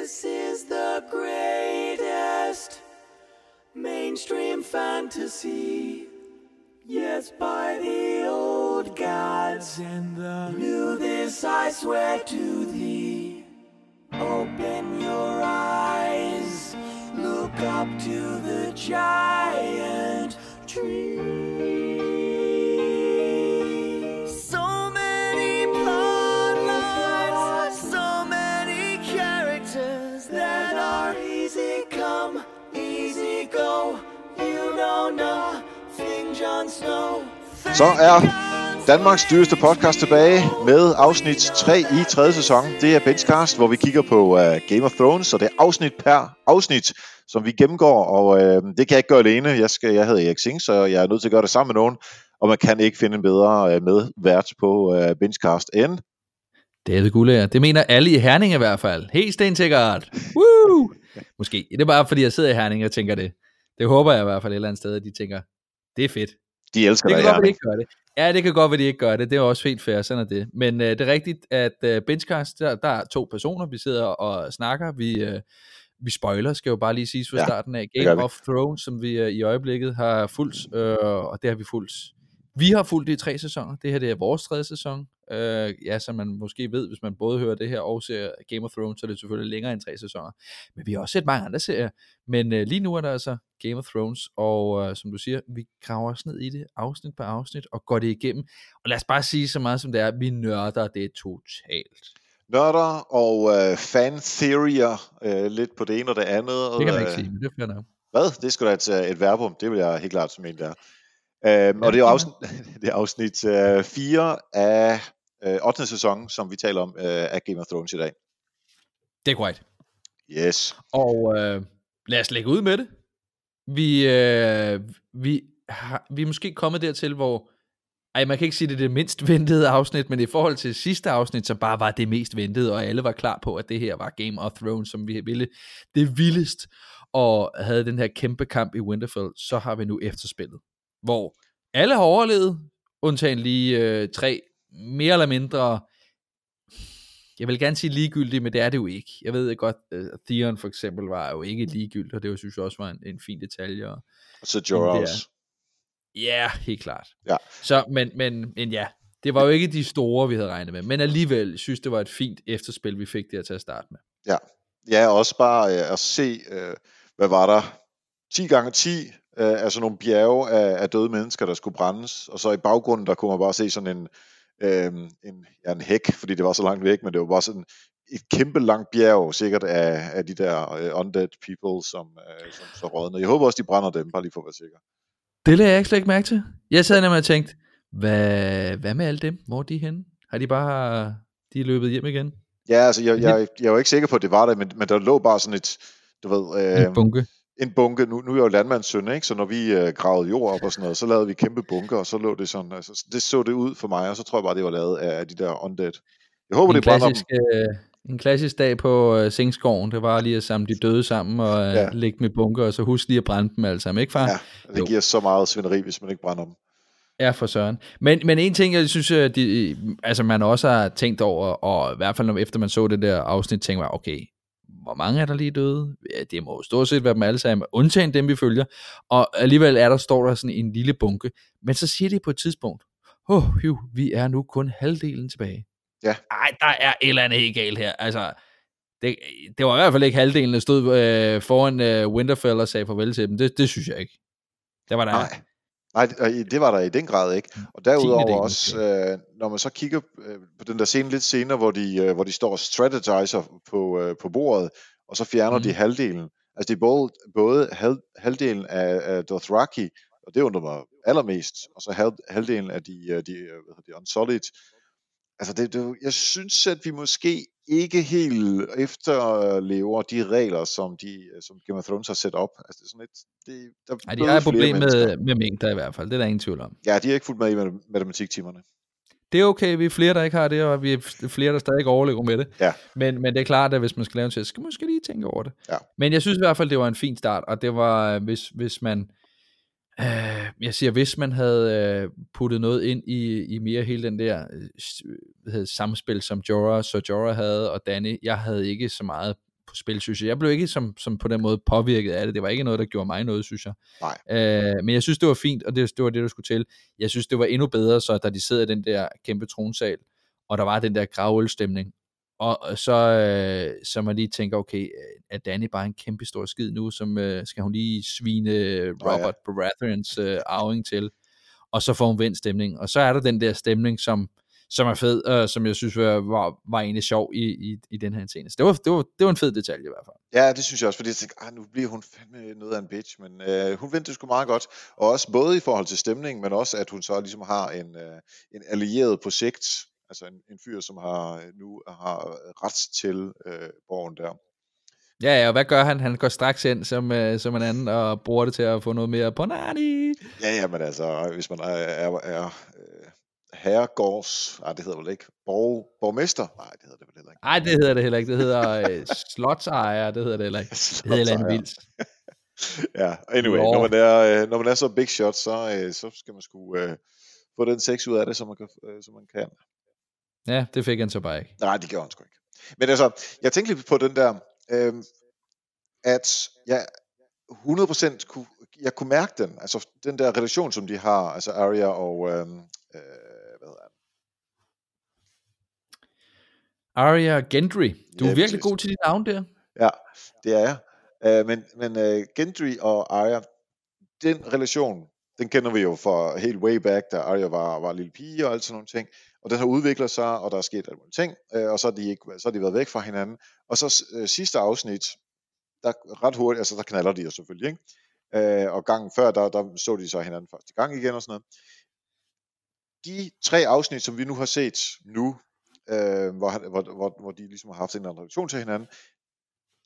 This is the greatest mainstream fantasy. Yes, by the old gods and the new this I swear to thee. Open your eyes, look up to the giant tree. Så er Danmarks dyreste podcast tilbage med afsnit 3 i tredje sæson. Det er Benchcast, hvor vi kigger på uh, Game of Thrones, og det er afsnit per afsnit, som vi gennemgår, og uh, det kan jeg ikke gøre alene. Jeg, skal, jeg hedder Erik Singh, så jeg er nødt til at gøre det sammen med nogen, og man kan ikke finde en bedre uh, medvært på uh, Benchcast end... David Gullager. Det mener alle i Herning i hvert fald. Helt stensikkert. Woo! Måske. Det er bare fordi, jeg sidder i Herning og tænker det. Det håber jeg i hvert fald et eller andet sted, at de tænker, det er fedt. De elsker Det dig, kan godt være, de ikke gør det. Ja, det kan godt være, de ikke gør det. Det er også helt fair, sådan er det. Men øh, det er rigtigt, at øh, Benchcast, der, der er to personer, vi sidder og snakker. Vi, øh, vi spoiler, skal jo bare lige siges fra Ja, starten af. Game of Thrones, som vi øh, i øjeblikket har fulgt, øh, og det har vi fulgt. Vi har fulgt det i tre sæsoner. Det her det er vores tredje sæson. Øh, ja, som man måske ved, hvis man både hører det her og ser Game of Thrones, så er det selvfølgelig længere end tre sæsoner. Men vi har også set mange andre serier. Men øh, lige nu er der altså Game of Thrones, og øh, som du siger, vi graver os ned i det afsnit på afsnit og går det igennem. Og lad os bare sige så meget som det er, vi nørder det totalt. Nørder og uh, fan-theorier, uh, lidt på det ene og det andet. Det kan man øh, ikke sige, men det er. Hvad? Det skulle da et, et verbum. Det vil jeg helt klart som en der. Øhm, og det er afsnit, det er afsnit øh, 4 af øh, 8. sæson, som vi taler om øh, af Game of Thrones i dag. Det er korrekt. Yes. Og øh, lad os lægge ud med det. Vi, øh, vi, har, vi er måske kommet dertil, hvor... Ej, man kan ikke sige, det er det mindst ventede afsnit, men i forhold til sidste afsnit, som bare var det mest ventede, og alle var klar på, at det her var Game of Thrones, som vi ville det vildest, og havde den her kæmpe kamp i Winterfell, så har vi nu efterspillet, hvor alle har overlevet, undtagen lige øh, tre mere eller mindre jeg vil gerne sige ligegyldigt, men det er det jo ikke. Jeg ved godt, uh, Theon for eksempel var jo ikke ligegyldigt, og det var, synes jeg også var en, en fin detalje. Og, så Jorah også. ja, helt klart. Ja. Så, men, men, men ja, det var jo ikke de store, vi havde regnet med, men alligevel synes det var et fint efterspil, vi fik der til at starte med. Ja. Ja, også bare øh, at se, øh, hvad var der? 10 gange 10 øh, sådan nogle bjerge af, af døde mennesker, der skulle brændes. Og så i baggrunden, der kunne man bare se sådan en, øh, en, ja, en hæk, fordi det var så langt væk, men det var bare sådan et kæmpe langt bjerg, sikkert af, af de der øh, undead people, som, øh, som så rådnede. Jeg håber også, de brænder dem, bare lige for at være sikker. Det lagde jeg ikke slet ikke mærke til. Jeg sad nemlig og tænkte, hvad, hvad med alle dem? Hvor er de henne? Har de bare de er løbet hjem igen? Ja, altså, jeg, jeg, jeg er jo ikke sikker på, at det var der, men, men der lå bare sådan et, du ved, øh, En bunke. En bunke. Nu, nu er jeg jo landmandssøn, ikke? Så når vi øh, gravede jord op og sådan noget, så lavede vi kæmpe bunker, og så lå det sådan, altså, det så det ud for mig, og så tror jeg bare, det var lavet af, af de der undead. Jeg håber, en det brænder klassisk, dem. øh, en klassisk dag på øh, Singskoven, det var lige at samle de døde sammen og øh, Ja. lægge dem i bunker, og så husk lige at brænde dem alle sammen, ikke far? Ja, det Jo. giver så meget svineri, hvis man ikke brænder dem. Ja, for søren. Men, men en ting, jeg synes, at de, altså man også har tænkt over, og i hvert fald efter man så det der afsnit, tænker man, okay, hvor mange er der lige døde? Ja, det må jo stort set være dem alle sammen, undtagen dem, vi følger. Og alligevel er der, står der sådan en lille bunke. Men så siger de på et tidspunkt, åh, oh, vi er nu kun halvdelen tilbage. Ja. Ej, der er et eller andet helt galt her. Altså, det, det var i hvert fald ikke halvdelen, der stod øh, foran øh, Winterfell og sagde farvel til dem. Det, det synes jeg ikke. Der var der Nej. Nej, det- og var der i den grad ikke. Og Tiendedel derudover også, øh, når man så kigger øh, på den der scene lidt senere, hvor de, øh, hvor de står og strategizer på, øh, på bordet, og så fjerner Mhm. de halvdelen. Altså det er både, både halv, halvdelen af, af Dothraki, og det undrer mig allermest, og så halv, halvdelen af de, øh, de, øh, de Unsullied. Altså det, det, jeg synes, at vi måske ikke helt efterlever de regler, som, de, øh, som Game of Thrones har sat op. Altså det er sådan lidt, det, der Ej, de har et problem med, med mængder i hvert fald. Det er der ingen tvivl om. Ja, de har ikke fulgt med i mat- matematiktimerne. Det er okay, vi er flere, der ikke har det, og vi er flere, der stadig overlever med det. Ja. Men, men det er klart, at hvis man skal lave en test, skal man måske lige tænke over det. Ja. Men jeg synes i hvert fald, det var en fin start, og det var, øh, hvis, hvis man, øh, jeg siger, hvis man havde øh, puttet noget ind i, i mere hele den der øh, hvad hedder, samspil, som Jorah, så Jorah havde, og Danny, jeg havde ikke så meget på spil, synes jeg. Jeg blev ikke som, som på den måde påvirket af det. Det var ikke noget, der gjorde mig noget, synes jeg. Nej. Øh, men jeg synes, det var fint, og det, det var det, der skulle til. Jeg synes, det var endnu bedre, så da de sidder i den der kæmpe tronsal, og der var den der gravølstemning, og så, øh, så man lige tænker, okay, er Danny bare en kæmpe stor skid nu, som øh, skal hun lige svine Robert ja. Baratheons øh, arving til, og så får hun vendt stemning. Og så er der den der stemning, som, som er fed, øh, som jeg synes var, var, var egentlig sjov i, i, i den her scene. Så det var, det, var, det var en fed detalje i hvert fald. Ja, det synes jeg også, fordi jeg tænkte, ah, nu bliver hun fandme noget af en bitch, men øh, hun vendte sgu meget godt, og også både i forhold til stemningen, men også at hun så ligesom har en, øh, en allieret på sigt, altså en, en fyr, som har nu har ret til øh, borgen der. Ja, ja, og hvad gør han? Han går straks ind som, øh, som en anden og bruger det til at få noget mere på nani. Ja, ja, men altså, hvis man er, er, er øh, herregårds, nej, det hedder vel ikke, borg, borgmester, nej, det hedder det vel heller ikke. Nej, det hedder det heller ikke. Det hedder øh, slotsejer, det hedder det heller ikke. Det hedder eller andet vildt. ja, anyway, Lord. når man, er, øh, når man er så big shot, så, øh, så skal man sgu øh, få den sex ud af det, som man kan. Øh, som man kan. Ja, det fik han så bare ikke. Nej, det gjorde han sgu ikke. Men altså, jeg tænkte lidt på den der, øh, at jeg 100% kunne, jeg kunne mærke den, altså den der relation, som de har, altså Arya og, øh, øh, hvad hedder han? Arya Gendry. Du Ja, er virkelig god til dit navn der. Ja, det er jeg. Øh, men men øh, Gendry og Arya, den relation, den kender vi jo fra helt way back, da Arya var, var lille pige og alt sådan nogle ting. Og det har udviklet sig, og der er sket alle ting, øh, og så har, de ikke, så har de været væk fra hinanden. Og så øh, sidste afsnit, der ret hurtigt, altså der knaller de jo selvfølgelig, ikke? Øh, og gangen før, der, der så de så hinanden første gang igen og sådan noget. De tre afsnit, som vi nu har set nu, øh, hvor, hvor, hvor, hvor de ligesom har haft en eller anden relation til hinanden,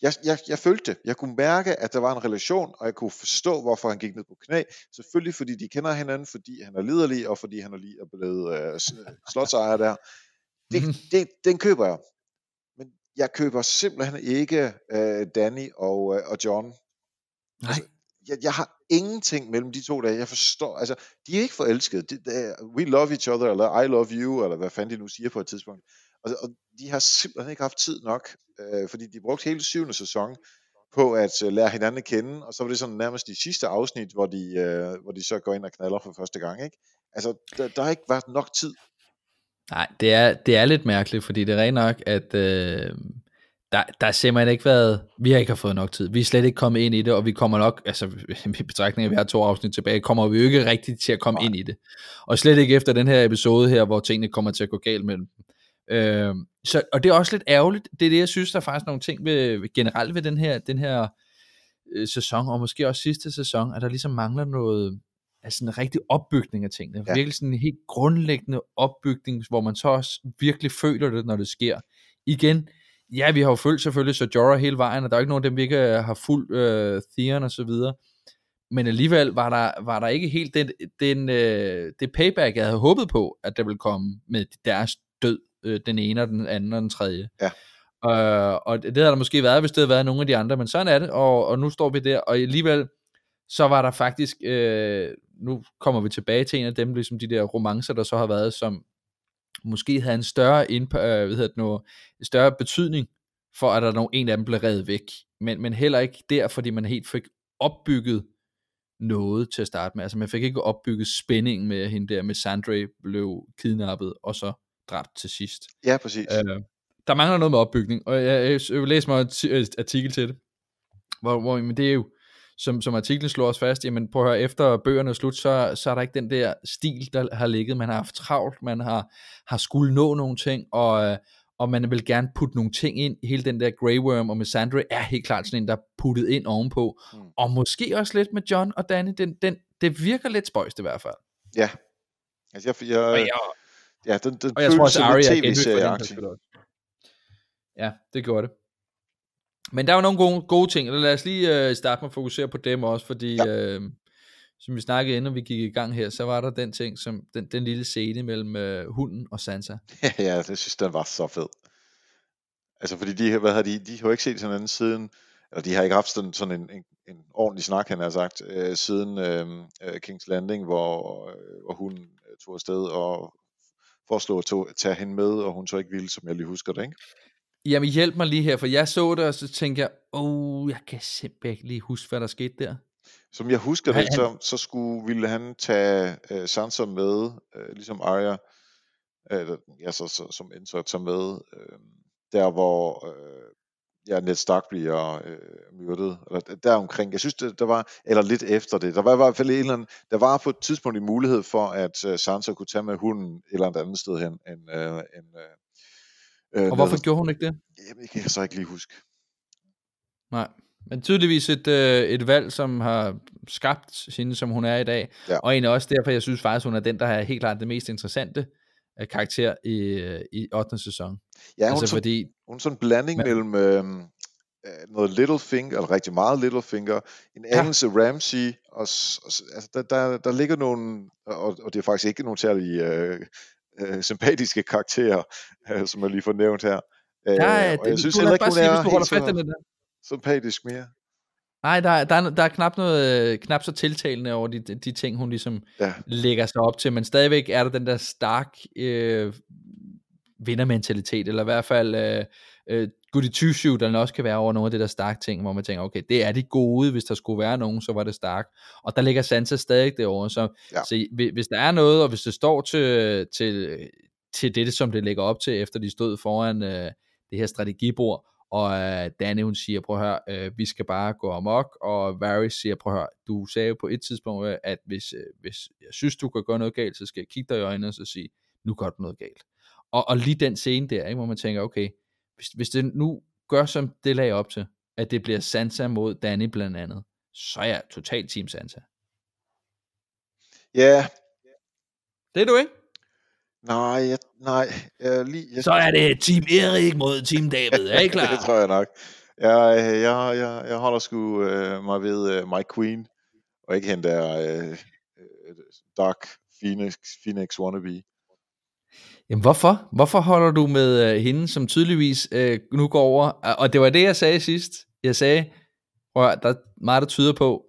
jeg, jeg, jeg følte det. Jeg kunne mærke, at der var en relation, og jeg kunne forstå, hvorfor han gik ned på knæ. Selvfølgelig fordi de kender hinanden, fordi han er liderlig, og fordi han er lige er blevet øh, s- slotsejer der. Det, Mhm. det, den køber jeg. Men jeg køber simpelthen ikke øh, Danny og, øh, og John. Nej. Altså, jeg, jeg har ingenting mellem de to dage. Jeg forstår, altså, de er ikke forelskede. Det, det we love each other, eller I love you, eller hvad fanden de nu siger på et tidspunkt. Og, og de har simpelthen ikke haft tid nok, øh, fordi de brugte hele syvende sæson på at øh, lære hinanden at kende, og så var det sådan nærmest de sidste afsnit, hvor de, øh, hvor de så går ind og knaller for første gang. Ikke? Altså, der, der har ikke været nok tid. Nej, det er, det er lidt mærkeligt, fordi det er rent nok, at øh, der, der har simpelthen ikke været, vi har ikke har fået nok tid. Vi er slet ikke kommet ind i det, og vi kommer nok, altså i betragtning af, at vi har to afsnit tilbage, kommer vi jo ikke rigtigt til at komme Nej. ind i det. Og slet ikke efter den her episode her, hvor tingene kommer til at gå galt mellem dem. Øh, så, og det er også lidt ærgerligt. Det er det, jeg synes, der er faktisk nogle ting ved, generelt ved den her, den her øh, sæson, og måske også sidste sæson, at der ligesom mangler noget, altså en rigtig opbygning af tingene. Ja. Virkelig sådan en helt grundlæggende opbygning, hvor man så også virkelig føler det, når det sker. Igen, ja, vi har jo følt selvfølgelig Jorah hele vejen, og der er jo ikke nogen af dem, vi ikke øh, har fuldt øh, Theon og så videre. Men alligevel var der, var der ikke helt den, den, øh, det payback, jeg havde håbet på, at der ville komme med deres død, øh, den ene og den anden og den tredje. Ja. Øh, og det havde der måske været, hvis det havde været nogle af de andre, men sådan er det, og, og nu står vi der, og alligevel, så var der faktisk, øh, nu kommer vi tilbage til en af dem, ligesom de der romancer, der så har været, som måske havde en større, indp- øh, hvad hedder det nu, en større betydning, for at der er nogen, en af dem blev reddet væk. Men, men heller ikke der, fordi man helt fik opbygget noget til at starte med. Altså man fik ikke opbygget spændingen med at hende der, med Sandre blev kidnappet, og så dræbt til sidst. Ja, præcis. Øh, der mangler noget med opbygning, og jeg, jeg, jeg vil læse mig et ti- et artikel til det, hvor, hvor men det er jo, som, som artiklen slår os fast, jamen prøv at høre, efter bøgerne er slut, så, så er der ikke den der stil, der har ligget. Man har haft travlt, man har, har skulle nå nogle ting, og, øh, og man vil gerne putte nogle ting ind. Hele den der Grey Worm og Missandre er helt klart sådan en, der er puttet ind ovenpå. Mm. Og måske også lidt med John og Danny. Den, den, det virker lidt spøjst i hvert fald. Ja. Altså, jeg, jeg, Og jeg, ja, den, den og jeg tror også, Arya er også. Ja, det gjorde det. Men der var nogle gode, gode ting, og lad os lige øh, starte med at fokusere på dem også, fordi Ja. øh, som vi snakkede inden vi gik i gang her, så var der den ting, som den, den lille scene mellem øh, hunden og Sansa. ja, det synes den var så fed. Altså, fordi de, hvad har de, de har jo ikke set hinanden siden, eller de har ikke haft sådan, sådan en, en, en ordentlig snak, han har sagt, øh, siden øh, øh, Kings Landing, hvor, øh, hvor hun øh, tog afsted og foreslog at tog, tage hende med, og hun så ikke ville, som jeg lige husker det, ikke? Jamen hjælp mig lige her, for jeg så det, og så tænkte jeg, åh, oh, jeg kan simpelthen ikke lige huske, hvad der skete der. Som jeg husker Han- det, så, så skulle, ville han tage øh, Sansa med, øh, ligesom Arya, øh, ja, så, så, som Enter tager med, øh, der hvor øh, ja, Ned Stark bliver øh, myrdet, eller der omkring. Jeg synes, det, der var, eller lidt efter det, der var i hvert fald en eller anden, der var på et tidspunkt en mulighed for, at øh, Sansa kunne tage med hunden et eller andet andet sted hen, end, øh, end øh, øh, Og hvorfor ned- gjorde hun ikke det? Jamen, det kan jeg så ikke lige huske. Nej. Men tydeligvis et, øh, et valg, som har skabt hende, som hun er i dag. Ja. Og egentlig også derfor, jeg synes faktisk, hun er den, der er helt klart det mest interessante øh, karakter i, øh, i 8. sæson. Ja, hun, altså så, fordi, hun er sådan en blanding Men- mellem øh, øh, noget Littlefinger, eller rigtig meget Littlefinger, en Ja. anelse Ramsey, og, og altså, der, der, der ligger nogle, og, og det er faktisk ikke nogle særlig øh, øh, sympatiske karakterer, øh, som jeg lige får nævnt her. Øh, der er, og jeg synes heller ikke, bare hun sige, er hvis du holder fast i så den der. sympatisk mere. Nej, der, er- der, er, der er knap noget, øh, knap så tiltalende over de, de ting, hun ligesom Ja. lægger sig op til, men stadigvæk er der den der stark øh, vindermentalitet, eller i hvert fald øh, øh, goody two shoot, der også kan være over nogle af det der stark ting, hvor man tænker, okay, det er de gode, hvis der skulle være nogen, så var det stark. Og der ligger Sansa stadig derovre, så, Ja. så hvis- der er noget, og hvis det står til, til, til det, som det lægger op til, efter de stod foran øh, det her strategibord, og øh, Danny hun siger, prøv at høre, øh, vi skal bare gå amok, og Varys siger, prøv at høre, du sagde jo på et tidspunkt, øh, at hvis, øh, hvis jeg synes, du kan gøre noget galt, så skal jeg kigge dig i øjnene og så sige, nu gør du noget galt. Og, og lige den scene der, ikke, hvor man tænker, okay, hvis, hvis det nu gør, som det lagde op til, at det bliver Sansa mod Danny blandt andet, så er jeg totalt team Sansa. Ja, Det er du ikke? nej, jeg, nej, jeg, lige, jeg, Så er det Team Erik mod Team David, er I klar? det tror jeg nok. Jeg, jeg, jeg, jeg, jeg holder sgu øh, mig ved øh, Mike Queen, og ikke hende der øh, øh, Dark Phoenix, Phoenix wannabe. Jamen hvorfor? Hvorfor holder du med øh, hende, som tydeligvis øh, nu går over? Og det var det, jeg sagde sidst. Jeg sagde, prøv der er meget, der tyder på,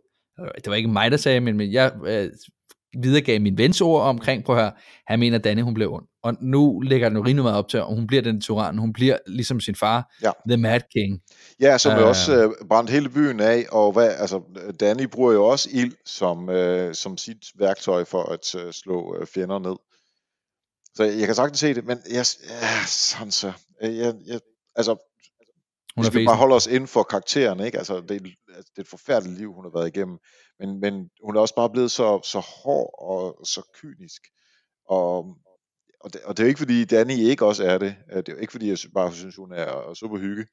det var ikke mig, der sagde, men, men jeg øh, videregav min vens ord omkring, prøv at høre, han mener, Danne, hun blev ond. Og nu lægger den jo rimelig meget op til, og hun bliver den tyran, hun bliver ligesom sin far, Ja. The Mad King. Ja, som øh, Øh. også øh, brændte hele byen af, og hvad, altså, Danny bruger jo også ild som, øh, som sit værktøj for at øh, slå øh, fjender ned. Så jeg kan sagtens se det, men jeg, ja, sådan så, øh, jeg, jeg, altså, Hun er vi fesen. bare holder os inden for karakteren, ikke? Altså, det, er- altså, det er et forfærdeligt liv, hun har været igennem, men, men hun er også bare blevet så, så hård og så kynisk, og, og, det, og det er jo ikke fordi Danny ikke også er det, Øh, det er jo ikke fordi jeg bare synes, hun er super hygge,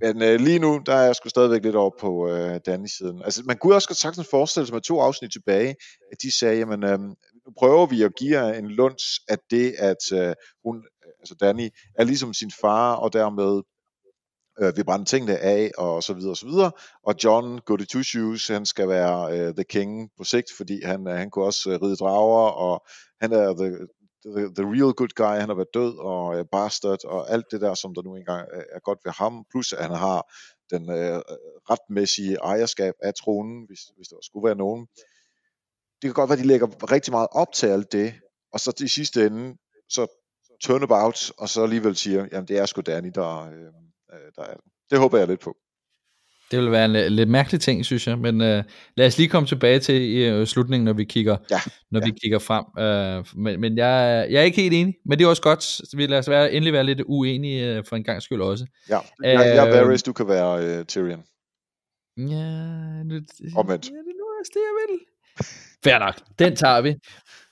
men øh, lige nu, der er jeg sgu stadigvæk lidt over på øh, Dannys siden. Altså, man kunne også godt sagtens forestille sig med to afsnit tilbage, at de sagde, jamen, øh, nu prøver vi at give en lunds af det, at øh, hun, øh, altså Danny, er ligesom sin far, og dermed øh, vil brænde tingene af, og så videre, og så videre. Og John Goody Two Shoes, han skal være øh, the king på sigt, fordi han, øh, han kunne også øh, ride drager, og han er the, the, the real good guy, han har været død, og øh, bastard, og alt det der, som der nu engang øh, er godt ved ham, plus at han har den øh, retmæssige ejerskab af tronen, hvis, hvis der skulle være nogen. Det kan godt være, at de lægger rigtig meget op til alt det, og så i sidste ende, så turnabout, og så alligevel siger, jamen det er sgu Danny, der, øh, øh, der er det. Det håber jeg lidt på. Det vil være en li- lidt mærkelig ting, synes jeg, men øh, lad os lige komme tilbage til i øh, slutningen, når vi kigger, Ja, når ja. vi kigger frem. Øh, men men jeg, jeg er ikke helt enig, men det er også godt. Så vi lad os være, endelig være lidt uenige øh, for en gang skyld også. Ja, jeg, jeg er Øh, Varys, du kan være øh, Tyrion. Ja, det, Omvendt. Ja, det er nu også det, jeg vil. Fair nok, den tager vi.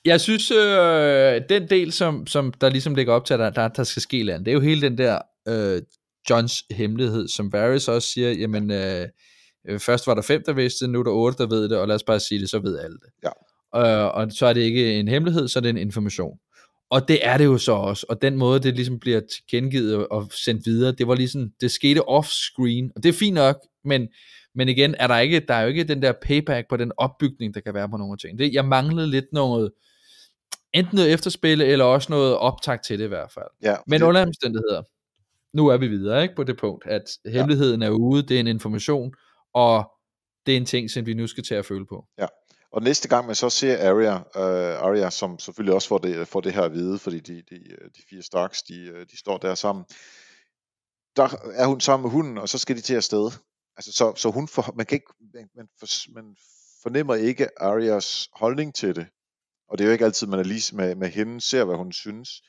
Jeg synes, øh, den del, som, som der ligesom ligger op til, at der, der, der skal ske andet, det er jo hele den der øh, Johns hemmelighed, som Varys også siger, jamen, øh, øh, først var der fem, der vidste det, nu er der otte, der ved det, og lad os bare sige det, så ved alle det. Ja. Øh, og så er det ikke en hemmelighed, så er det en information. Og det er det jo så også, og den måde, det ligesom bliver tilkendegivet og- og sendt videre, det var ligesom, det skete off-screen, og det er fint nok, men, men igen, er der, ikke, der er jo ikke den der payback på den opbygning, der kan være på nogle ting. Det, jeg manglede lidt noget, enten noget efterspil, eller også noget optag til det i hvert fald. Ja, Men det, under omstændigheder, nu er vi videre ikke på det punkt, at hemmeligheden er ude, det er en information, og det er en ting, som vi nu skal til at føle på. og næste gang man så ser Arya, øh, Arya som selvfølgelig også får det, får det her at vide, fordi de, de, de fire Starks, de, øh, de står der sammen, der er hun sammen med hunden, og så skal de til afsted. Altså, så, så hun for, man, kan ikke, man, man, for, man fornemmer ikke Arias holdning til det. Og det er jo ikke altid, man er lige med, med hende, ser hvad hun synes.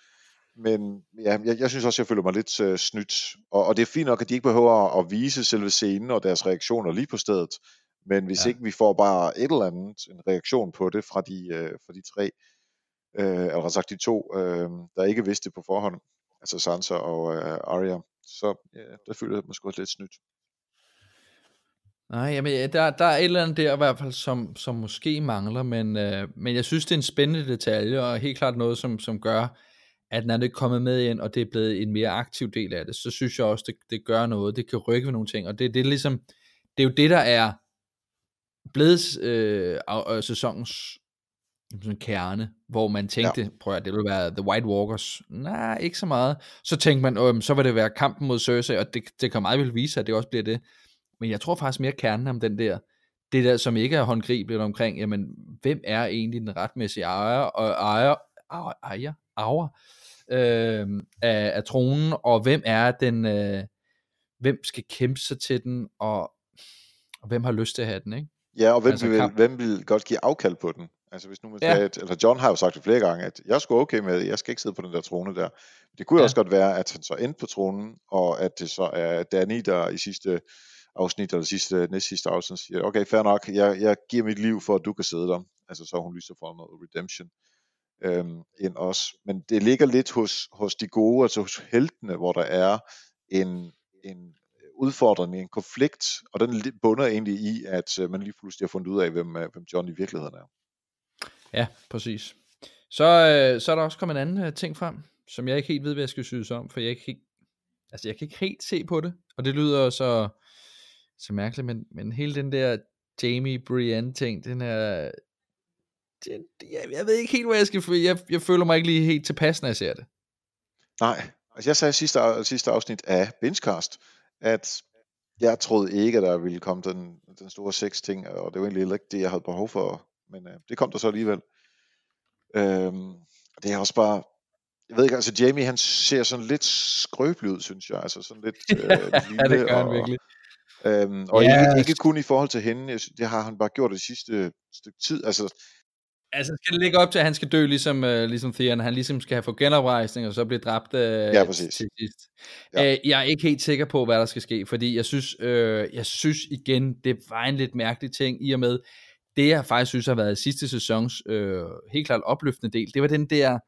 Men ja, jeg, jeg synes også, jeg føler mig lidt øh, snydt. Og, og det er fint nok, at de ikke behøver at vise selve scenen og deres reaktioner lige på stedet. Men hvis ja. ikke vi får bare et eller andet, en reaktion på det fra de, øh, fra de tre, øh, eller sagt de to, øh, der ikke vidste det på forhånd, altså Sansa og øh, Arya, så ja, der føler jeg mig sgu lidt snydt. Nej, jamen, der, der er et eller andet der i hvert fald, som, som måske mangler, men, øh, men jeg synes, det er en spændende detalje, og helt klart noget, som, som gør, at når det er kommet med ind, og det er blevet en mere aktiv del af det, så synes jeg også, det, det gør noget, det kan rykke ved nogle ting, og det, det er ligesom, det er jo det, der er blevet øh, af sæsonens sådan kerne, hvor man tænkte, ja. prøv at det ville være The White Walkers. Nej, ikke så meget. Så tænkte man, øh, så vil det være kampen mod Cersei, og det, det kan meget vel vise, at det også bliver det. Men jeg tror faktisk mere kernen om den der, det der, som ikke er håndgribeligt omkring, jamen, hvem er egentlig den retmæssige ejer, og ejer, ejer, ejer, ejer øh, af, af tronen, og hvem er den, øh, hvem skal kæmpe sig til den, og, og hvem har lyst til at have den, ikke? Ja, og hvem, altså, vil, hvem vil godt give afkald på den? Altså hvis nu man ja. sagde, at, eller John har jo sagt det flere gange, at jeg skulle okay med jeg skal ikke sidde på den der trone der. Det kunne ja. også godt være, at han så endte på tronen, og at det så er Danny, der i sidste afsnit, eller sidste, næst sidste afsnit, siger, okay, fair nok, jeg, jeg giver mit liv for, at du kan sidde der. Altså så hun lyser for noget redemption øhm, end os. Men det ligger lidt hos, hos de gode, altså hos heltene, hvor der er en, en udfordring, en konflikt, og den bunder egentlig i, at øh, man lige pludselig har fundet ud af, hvem, øh, hvem John i virkeligheden er. Ja, præcis. Så, øh, så er der også kommet en anden øh, ting frem, som jeg ikke helt ved, hvad jeg skal synes om, for jeg kan ikke, altså jeg kan ikke helt se på det, og det lyder så, så mærkeligt, men, men hele den der Jamie Brienne ting, den er, den, jeg, jeg ved ikke helt, hvad jeg skal føle. Jeg, jeg føler mig ikke lige helt tilpas, når jeg ser det. Nej, altså jeg sagde sidste, sidste afsnit af Benchcast, at jeg troede ikke, at der ville komme den, den store sex ting, og det var egentlig ikke det, jeg havde behov for, men øh, det kom der så alligevel. Øhm, det er også bare, jeg ved ikke, altså Jamie han ser sådan lidt skrøbelig ud, synes jeg, altså sådan lidt øh, lille, ja, det gør han og, virkelig. Øhm, og ja. ikke, ikke kun i forhold til hende, det har han bare gjort det sidste stykke tid, altså Altså skal det ligge op til, at han skal dø ligesom, uh, ligesom Theon, han ligesom skal have fået genoprejsning, og så blive dræbt uh, ja, præcis. til sidst. Ja. Uh, jeg er ikke helt sikker på, hvad der skal ske, fordi jeg synes, uh, jeg synes igen, det var en lidt mærkelig ting, i og med, det jeg faktisk synes har været sidste sæsons uh, helt klart opløftende del, det var den der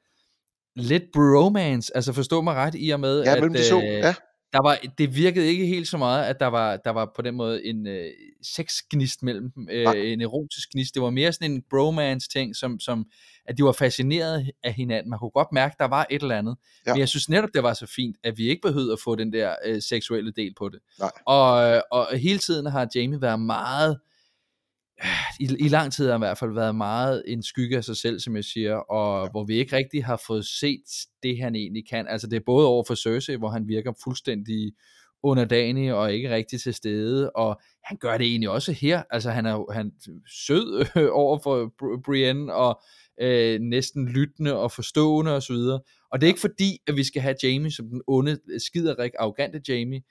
lidt bromance, altså forstå mig ret, i og med, ja, at... To. Ja der var, det virkede ikke helt så meget, at der var, der var på den måde en øh, sexgnist mellem dem, øh, en erotisk gnist. Det var mere sådan en bromance ting, som, som at de var fascineret af hinanden. Man kunne godt mærke, at der var et eller andet. Ja. Men jeg synes netop, det var så fint, at vi ikke behøvede at få den der øh, seksuelle del på det. Nej. Og, og hele tiden har Jamie været meget i, i lang tid har i hvert fald været meget en skygge af sig selv, som jeg siger, og ja. hvor vi ikke rigtig har fået set det, han egentlig kan. Altså det er både over for Cersei, hvor han virker fuldstændig underdanig og ikke rigtig til stede, og han gør det egentlig også her. Altså han er han sød over for Brienne, og øh, næsten lyttende og forstående osv. Og, og det er ikke fordi, at vi skal have Jamie som den onde, skiderik, arrogante Jamie,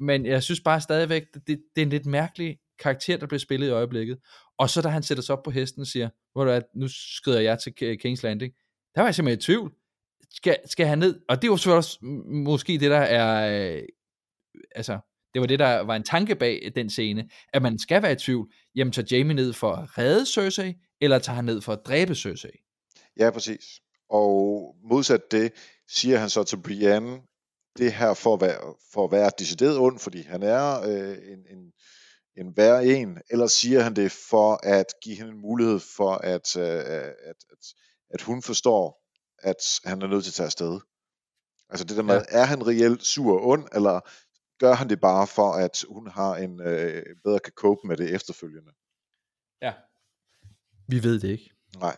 men jeg synes bare stadigvæk, det, det er en lidt mærkelig karakter, der bliver spillet i øjeblikket. Og så da han sætter sig op på hesten og siger, hvor du er, nu skrider jeg til King's Landing, der var jeg simpelthen i tvivl. Skal, skal han ned? Og det var så også måske det, der er... Øh, altså, det var det, der var en tanke bag øh, den scene, at man skal være i tvivl. Jamen, tager Jamie ned for at redde Cersei, eller tager han ned for at dræbe Cersei? Ja, præcis. Og modsat det, siger han så til Brienne, det her for at være, for at være decideret ond, fordi han er øh, en, en en hver en, eller siger han det for at give hende en mulighed for, at, øh, at, at, at hun forstår, at han er nødt til at tage afsted? Altså det der med, ja. er han reelt sur og ond, eller gør han det bare for, at hun har en øh, bedre kan cope med det efterfølgende? Ja. Vi ved det ikke. Nej.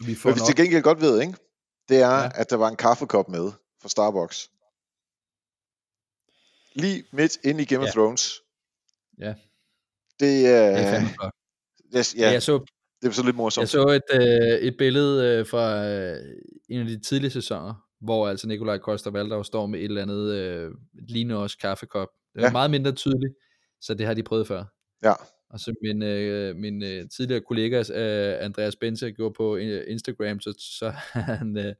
Vi får Men vi nok... til gengæld godt ved, ikke? det er, ja. at der var en kaffekop med fra Starbucks. Lige midt ind i Game ja. of Thrones. Ja. Det, øh, det er fandme flot. Ja, jeg så, det er så lidt morsomt. Jeg så et, øh, et billede øh, fra øh, en af de tidlige sæsoner, hvor altså Nikolaj Koster Valdau står med et eller andet, øh, ligner også kaffekop. Det er Ja. meget mindre tydeligt, så det har de prøvet før. Ja. Og så min, øh, min øh, tidligere kollega, øh, Andreas Bense, gjorde på øh, Instagram, så, så han øh,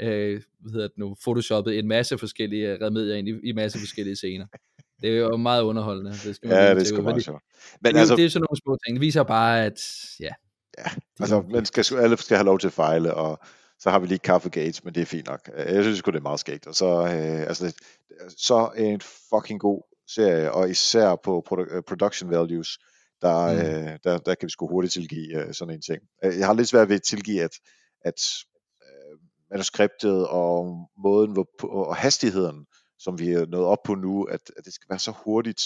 øh, hvad hedder det nu, photoshoppet en masse forskellige remedier ind i, i masse forskellige scener. Det er jo meget underholdende. Det skal man Ja, det er ud, meget sjovt. Det, Men er, altså, det er sådan nogle små ting. Det viser bare, at ja, altså man skal, alle skal have lov til at fejle, og så har vi lige kaffegates, men det er fint nok. Øh, Jeg synes sgu, det er meget skægt. Og så, øh, altså, det- så en fucking god serie, og især på produ- øh, production values, der, Mm. mm. øh, der, der kan vi sgu hurtigt tilgive øh, sådan en ting. Øh, Jeg har lidt svært ved at tilgive, at, at øh, manuskriptet og måden, hvor, og hastigheden, som vi er nået op på nu, at, at det skal være så hurtigt.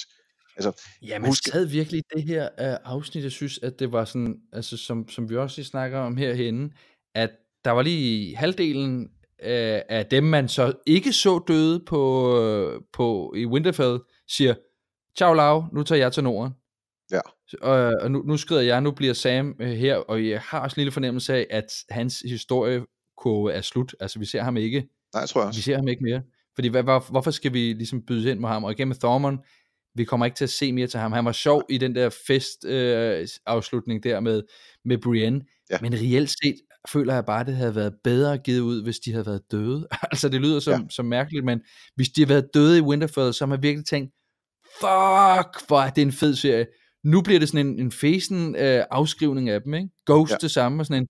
Altså, Ja, man Husk- sad virkelig i det her uh, afsnit, jeg synes, at det var sådan, altså som, som vi også lige snakker om herhenne, at der var lige halvdelen uh, af dem, man så ikke så døde på, på i Winterfell, siger, ciao Lau, nu tager jeg til Norden. Ja. Og, og nu, nu skrider jeg, nu bliver Sam uh, her, og jeg har også en lille fornemmelse af, at hans historiekurve er slut. Altså vi ser ham ikke nej, tror jeg vi også. ser ham ikke mere. Fordi hvad, hvor, hvorfor skal vi ligesom byde ind med ham? Og igen med Thormund, vi kommer ikke til at se mere til ham. Han var sjov i den der fest øh, afslutning der med, med Brienne. Ja. Men reelt set føler jeg bare, at det havde været bedre givet ud, hvis de havde været døde. altså det lyder som, Ja. som mærkeligt, men hvis de havde været døde i Winterfell, så har man virkelig tænkt, fuck, hvor er det en fed serie. Nu bliver det sådan en, en fesen øh, afskrivning af dem, ikke? Ghost Ja. det samme, og sådan en,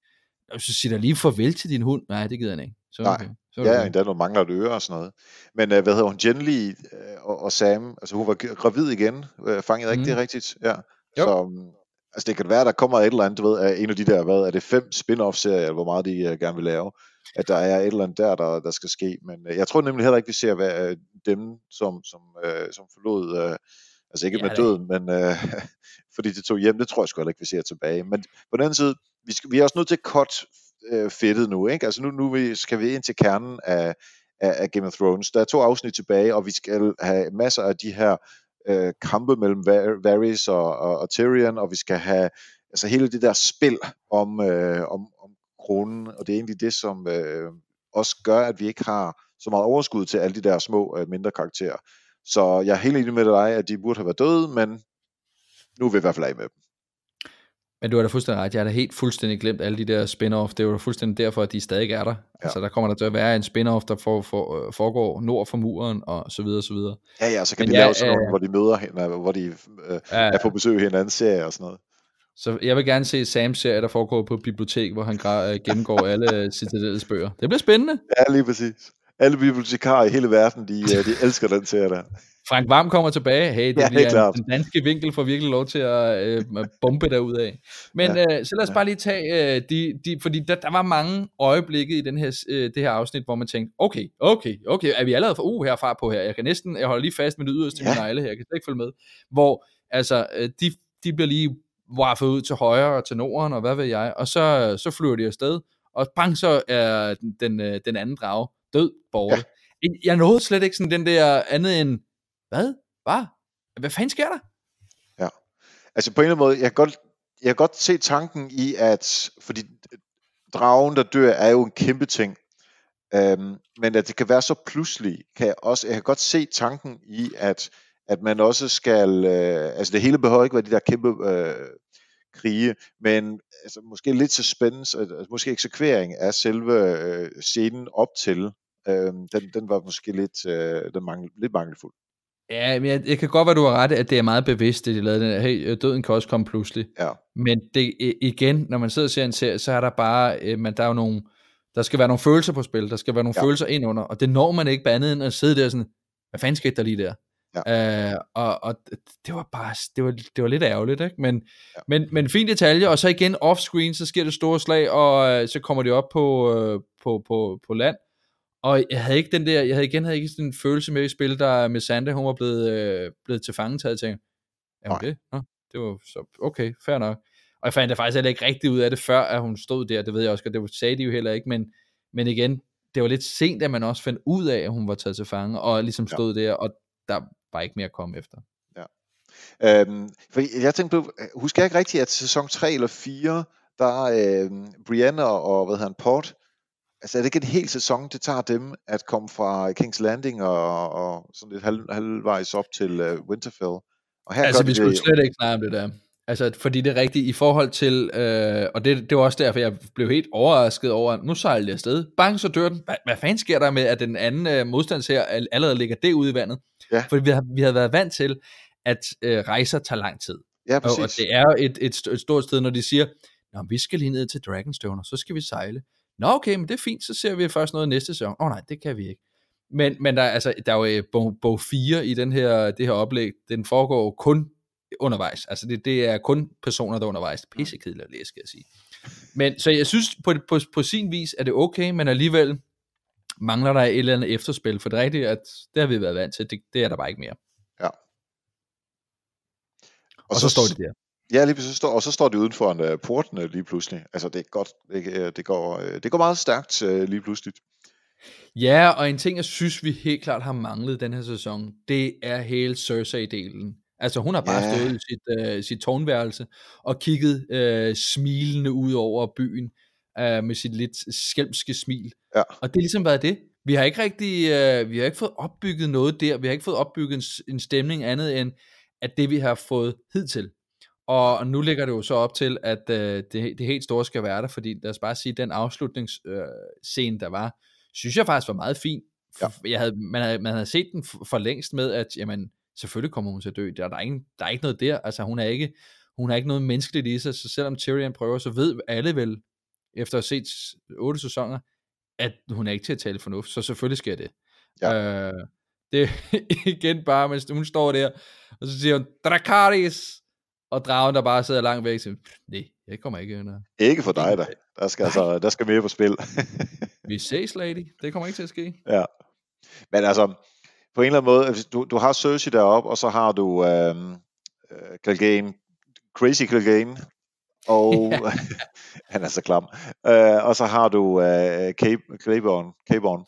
så siger der lige farvel til din hund. Nej, det gider han ikke. Så, Nej. okay. Så det Ja, okay. endda når mangler et øre og sådan noget. Men øh, hvad hedder hun? Jenny øh, og, og Sam, altså hun var gravid igen, øh, fangede jeg ikke det Mhm. rigtigt? Ja. Jo. Så, um, altså det kan være, der kommer et eller andet, du ved, af en af de der, hvad er det, fem spin-off-serier, hvor meget de uh, gerne vil lave, at der er et eller andet der, der, der skal ske. Men uh, jeg tror nemlig heller ikke, vi ser hvad, uh, dem, som, som, uh, som forlod, uh, altså ikke Ja, med det- døden, men uh, fordi de tog hjem, det tror jeg sgu heller ikke, vi ser tilbage. Men på den anden side, vi, skal, vi er også nødt til at cut øh, fedtet nu, ikke? Altså nu, nu vi, skal vi ind til kernen af, af, af Game of Thrones. Der er to afsnit tilbage, og vi skal have masser af de her øh, kampe mellem Varys og, og, og Tyrion, og vi skal have altså hele det der spil om, øh, om, om kronen, og det er egentlig det, som øh, også gør, at vi ikke har så meget overskud til alle de der små, øh, mindre karakterer. Så jeg er helt enig med dig, at de burde have været døde, men nu er vi i hvert fald af med dem. Men du har da fuldstændig ret. Jeg har da helt fuldstændig glemt alle de der spin-off. Det er jo fuldstændig derfor, at de stadig er der. Ja. Altså, der kommer der til at være en spin-off, der for, for, øh, foregår nord for muren, og så videre, og så videre. Ja, ja, så kan Men vi ja, lave sådan nogle, øh, hvor de møder hinanden, hvor de øh, Ja, er på besøg i hinandens serie og sådan noget. Så jeg vil gerne se Sams serie, der foregår på et bibliotek, hvor han øh, gennemgår alle Citadels bøger. Det bliver spændende. Ja, lige præcis. Alle bibliotekarer i hele verden, de, øh, de elsker den serie der. Frank Varm kommer tilbage. Hey, det Ja, bliver klart. en, den danske vinkel får virkelig lov til at øh, bombe derud af. Men ja, øh, så lad os ja. bare lige tage øh, de, de fordi der, der var mange øjeblikke i den her, øh, det her afsnit, hvor man tænkte, okay, okay, okay, er vi allerede for uh her far på her? Jeg kan næsten, jeg holder lige fast med det yderste ja. Ja. min negle her, jeg kan slet ikke følge med. Hvor altså, øh, de, de bliver lige waffet ud til højre og til norden, og hvad ved jeg, og så, så flyver de afsted, og bang, så er den, den, øh, den anden drage død borte. Ja. Jeg nåede slet ikke sådan den der andet end, hvad? Hvad? Hvad fanden sker der? Ja. Altså på en eller anden måde, jeg kan godt, jeg kan godt se tanken i, at fordi dragen, der dør, er jo en kæmpe ting. Øhm, men at det kan være så pludselig, kan jeg også, jeg kan godt se tanken i, at, at man også skal, øh, altså det hele behøver ikke være de der kæmpe øh, krige, men altså, måske lidt suspense, altså, måske eksekvering af selve øh, scenen op til, øh, den, den var måske lidt, øh, den mangel, lidt mangelfuld. Ja, men jeg, jeg kan godt være, du har ret, at det er meget bevidst, det de lavede den her, hey, døden kan også komme pludselig. Ja. Men det, igen, når man sidder og ser en serie, så er der bare, øh, man, der er jo nogle, der skal være nogle følelser på spil, der skal være nogle Ja. følelser ind under, og det når man ikke blandt andet end at sidde der sådan, hvad fanden skete der lige der? Ja. Øh, og, og det var bare, det var, det var lidt ærgerligt, ikke? Men, ja. men, men fin detalje, og så igen off-screen, så sker det store slag, og øh, så kommer de op på, øh, på, på, på land, og jeg havde ikke den der, jeg havde igen havde ikke sådan en følelse med i spil, der med Sande, hun var blevet, øh, blevet til fangetaget, jeg tænkte, Nej. det? Nå, det var så, okay, fair nok. Og jeg fandt det faktisk heller ikke rigtigt ud af det, før at hun stod der, det ved jeg også godt, det sagde de jo heller ikke, men, men igen, det var lidt sent, at man også fandt ud af, at hun var taget til fange, og ligesom Ja. stod der, og der var ikke mere at komme efter. Øhm, for jeg tænkte på, husker jeg ikke rigtigt, at sæson 3 eller 4, der er øh, Brianna og, hvad hedder han, Port, altså er det ikke en hel sæson, det tager dem at komme fra King's Landing og, og sådan lidt halv, halvvejs op til uh, Winterfell? Og her Altså, vi de skulle det, slet ikke snakke om det der. Altså, fordi det er rigtigt, i forhold til, øh, og det, det var også derfor, jeg blev helt overrasket over, at nu sejler det afsted. Bang, så dør den. Hvad, hvad fanden sker der med, at den anden øh, modstands her al- allerede ligger det ude i vandet? Ja. Fordi vi har, vi havde været vant til, at øh, rejser tager lang tid. ja, Og, præcis. og det er jo et, et, et stort sted, når de siger, Nå, vi skal lige ned til Dragonstone, og så skal vi sejle. Nå, okay, men det er fint, så ser vi først noget næste sæson. Åh oh, nej, det kan vi ikke. Men, men der, er, altså, der er jo øh, bog, bog 4 i den her, det her oplæg, den foregår kun undervejs. Altså det, det er kun personer, der er undervejs. Pissekedeligt at læse, skal jeg sige. Men, så jeg synes, på, på, på sin vis er det okay, men alligevel mangler der et eller andet efterspil, for det er rigtigt, at det har vi været vant til, det, det er der bare ikke mere. Og, og så, så står de der. Ja, lige pludselig står, og så står de uden for en uh, lige pludselig. Altså det er godt, det, øh, det, går, øh, det går meget stærkt uh, lige pludselig. Ja, og en ting, jeg synes, vi helt klart har manglet den her sæson, det er hele Cersei-delen. Altså hun har bare Ja. stået i sit, øh, sit tårnværelse og kigget øh, smilende ud over byen øh, med sit lidt skælmske smil. Ja. Og det har ligesom været det. Vi har ikke rigtig, øh, vi har ikke fået opbygget noget der. Vi har ikke fået opbygget en, en stemning andet end, at det vi har fået hidtil. Og nu ligger det jo så op til, at øh, det, det helt store skal være der, fordi lad os bare sige, den afslutningsscene, øh, der var, synes jeg faktisk var meget fin. Ja. Jeg havde, man, havde, man havde set den for, for længst med, at jamen, selvfølgelig kommer hun til at dø. Der, der, er, ingen, der er ikke noget der. Altså, hun er ikke, hun har ikke noget menneskeligt i sig, så selvom Tyrion prøver, så ved alle vel, efter at have set otte sæsoner, at hun er ikke til at tale fornuft, så selvfølgelig sker det. Ja. Øh, det er igen bare, mens hun står der, og så siger hun, Dracarys, og dragen, der bare sidder langt væk, siger, nej, jeg kommer ikke ind. Ikke for dig da. Der skal, altså, der skal mere på spil. Vi ses, lady. Det kommer ikke til at ske. ja. Men altså, på en eller anden måde, hvis du, du har Cersei deroppe, og så har du øhm, øh, Clegane, Crazy Clegane, og han er så klam. Øh, og så har du øh, Cape, Claiborne, Claiborne